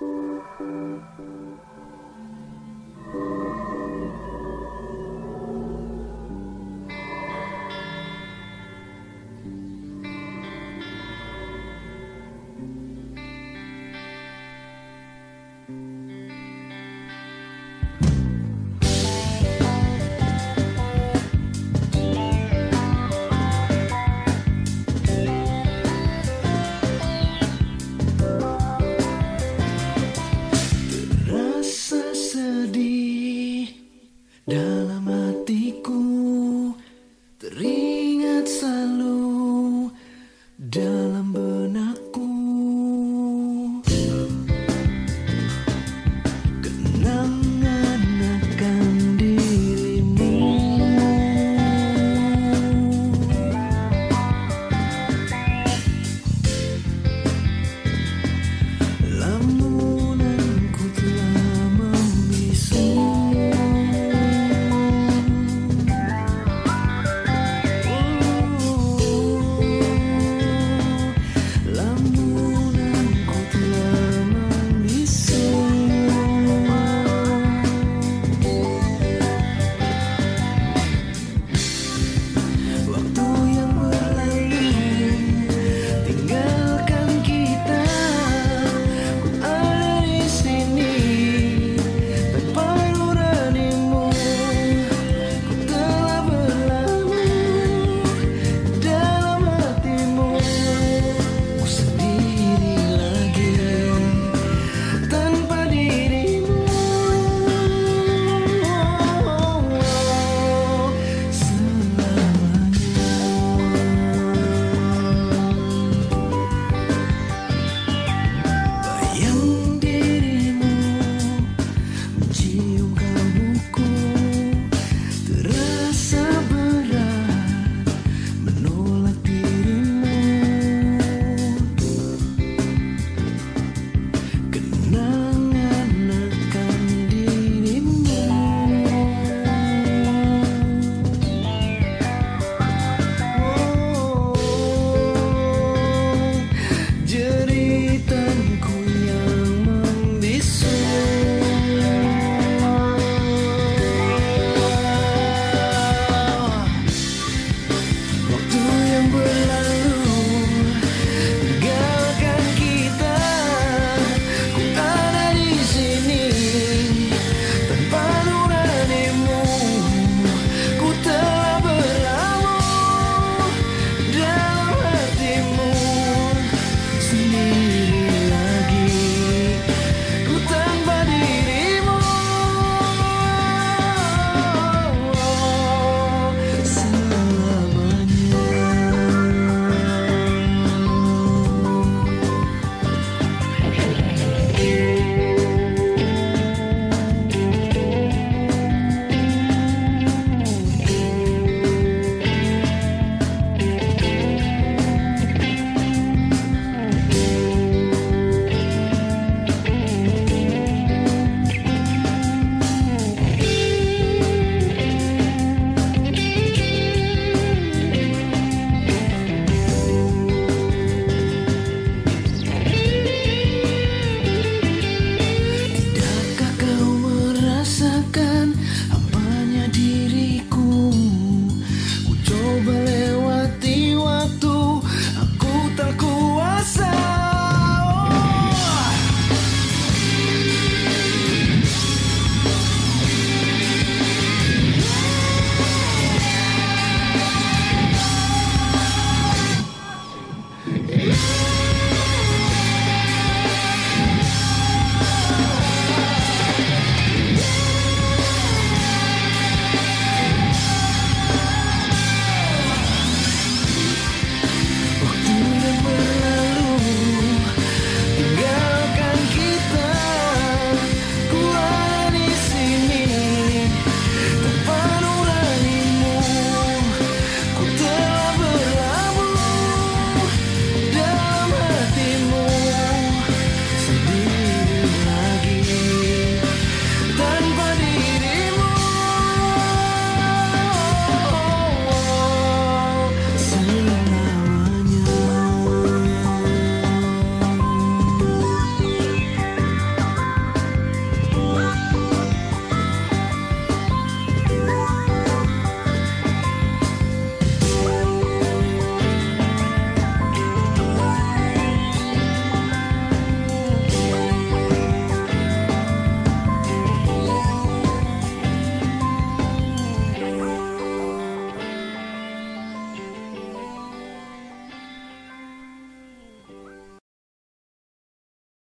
Thank done.